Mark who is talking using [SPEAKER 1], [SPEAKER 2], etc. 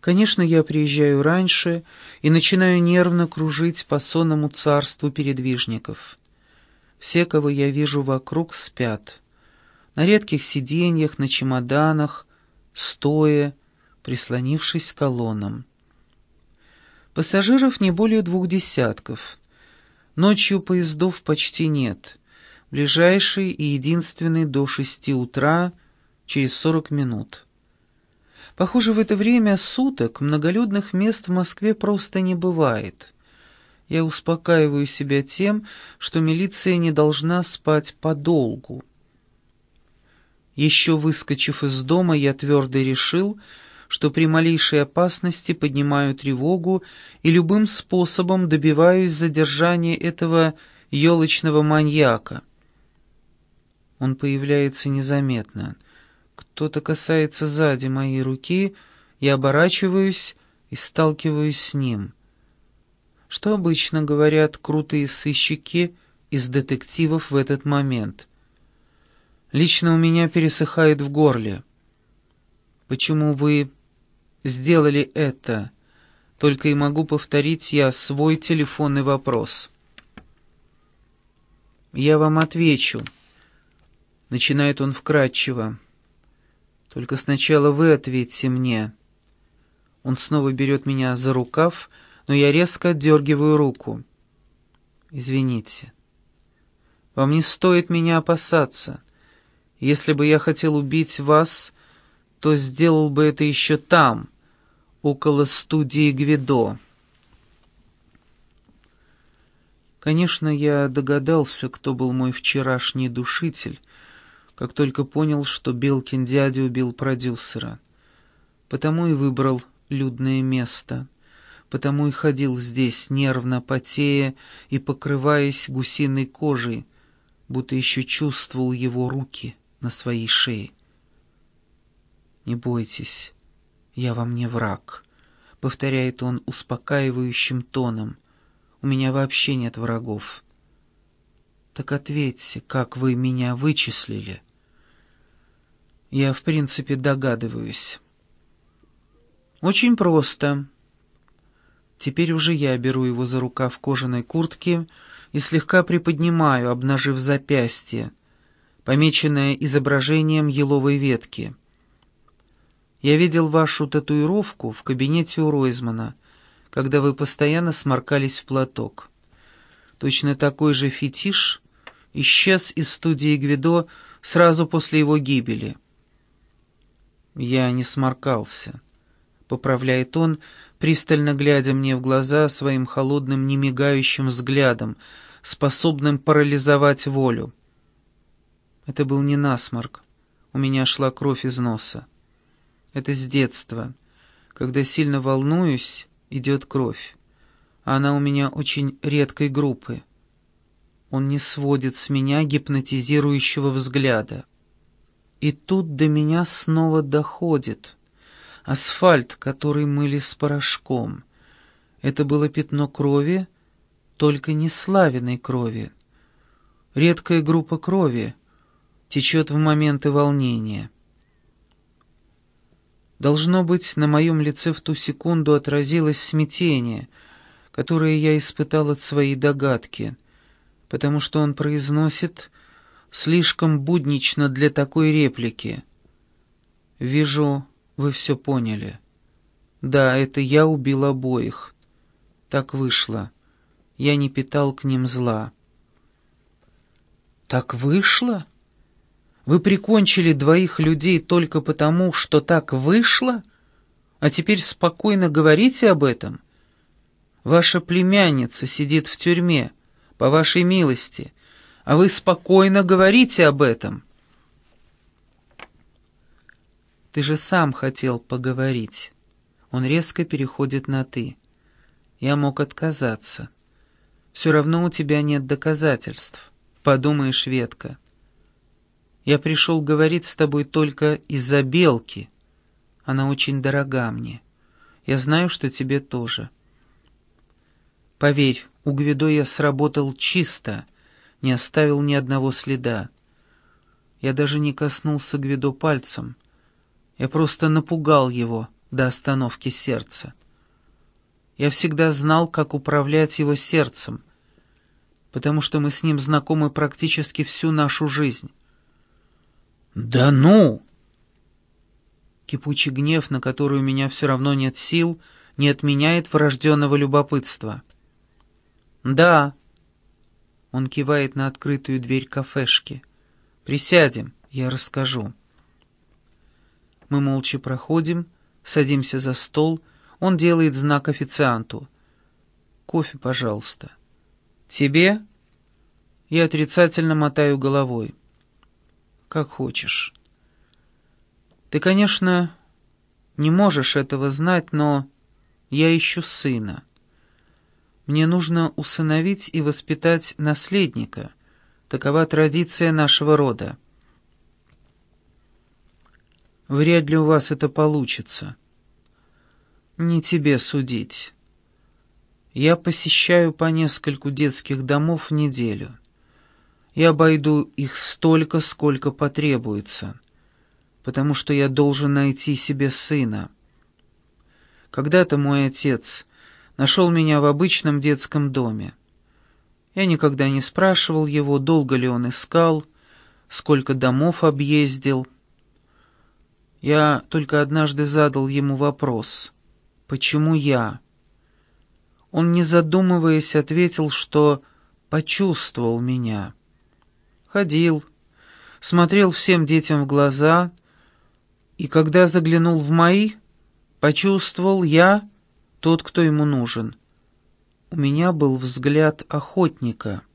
[SPEAKER 1] Конечно, я приезжаю раньше и начинаю нервно кружить по сонному царству передвижников. Все, кого я вижу вокруг, спят. На редких сиденьях, на чемоданах, стоя, прислонившись к колоннам. Пассажиров не более двух десятков. Ночью поездов почти нет. Ближайший и единственный до шести утра через сорок минут. Похоже, в это время суток многолюдных мест в Москве просто не бывает. Я успокаиваю себя тем, что милиция не должна спать подолгу. Еще выскочив из дома, я твердо решил, что при малейшей опасности поднимаю тревогу и любым способом добиваюсь задержания этого елочного маньяка. Он появляется незаметно. Кто-то касается сзади моей руки, я оборачиваюсь и сталкиваюсь с ним. Что обычно говорят крутые сыщики из детективов в этот момент? Лично у меня пересыхает в горле. Почему вы сделали это. Только и могу повторить я свой телефонный вопрос. «Я вам отвечу», — начинает он вкратчиво. «Только сначала вы ответьте мне». Он снова берет меня за рукав, но я резко отдергиваю руку. «Извините. Вам не стоит меня опасаться. Если бы я хотел убить вас, то сделал бы это еще там» около студии Гвидо. Конечно, я догадался, кто был мой вчерашний душитель, как только понял, что Белкин дядя убил продюсера. Потому и выбрал людное место, потому и ходил здесь, нервно потея и покрываясь гусиной кожей, будто еще чувствовал его руки на своей шее. Не бойтесь, «Я вам не враг», — повторяет он успокаивающим тоном. «У меня вообще нет врагов». «Так ответьте, как вы меня вычислили?» «Я, в принципе, догадываюсь». «Очень просто». Теперь уже я беру его за рукав кожаной куртки и слегка приподнимаю, обнажив запястье, помеченное изображением еловой ветки. Я видел вашу татуировку в кабинете у Ройзмана, когда вы постоянно сморкались в платок. Точно такой же фетиш исчез из студии Гвидо сразу после его гибели. Я не сморкался, поправляет он, пристально глядя мне в глаза своим холодным, немигающим взглядом, способным парализовать волю. Это был не насморк. У меня шла кровь из носа. Это с детства. Когда сильно волнуюсь, идет кровь. А она у меня очень редкой группы. Он не сводит с меня гипнотизирующего взгляда. И тут до меня снова доходит. Асфальт, который мыли с порошком. Это было пятно крови, только не славиной крови. Редкая группа крови течет в моменты волнения. Должно быть, на моем лице в ту секунду отразилось смятение, которое я испытал от своей догадки, потому что он произносит слишком буднично для такой реплики. «Вижу, вы все поняли. Да, это я убил обоих. Так вышло. Я не питал к ним зла». «Так вышло?» Вы прикончили двоих людей только потому, что так вышло? А теперь спокойно говорите об этом? Ваша племянница сидит в тюрьме, по вашей милости, а вы спокойно говорите об этом. Ты же сам хотел поговорить. Он резко переходит на «ты». Я мог отказаться. Все равно у тебя нет доказательств. Подумаешь, ветка. Я пришел говорить с тобой только из-за белки. Она очень дорога мне. Я знаю, что тебе тоже. Поверь, у Гвидо я сработал чисто, не оставил ни одного следа. Я даже не коснулся Гвидо пальцем. Я просто напугал его до остановки сердца. Я всегда знал, как управлять его сердцем, потому что мы с ним знакомы практически всю нашу жизнь. «Да ну!» Кипучий гнев, на который у меня все равно нет сил, не отменяет врожденного любопытства. «Да», — он кивает на открытую дверь кафешки, — «присядем, я расскажу». Мы молча проходим, садимся за стол, он делает знак официанту. «Кофе, пожалуйста». «Тебе?» Я отрицательно мотаю головой. «Как хочешь». «Ты, конечно, не можешь этого знать, но я ищу сына. Мне нужно усыновить и воспитать наследника. Такова традиция нашего рода». Вряд ли у вас это получится. Не тебе судить. Я посещаю по нескольку детских домов в неделю. Я обойду их столько, сколько потребуется, потому что я должен найти себе сына. Когда-то мой отец нашел меня в обычном детском доме. Я никогда не спрашивал его, долго ли он искал, сколько домов объездил, я только однажды задал ему вопрос «Почему я?». Он, не задумываясь, ответил, что почувствовал меня. Ходил, смотрел всем детям в глаза, и когда заглянул в мои, почувствовал я тот, кто ему нужен. У меня был взгляд охотника —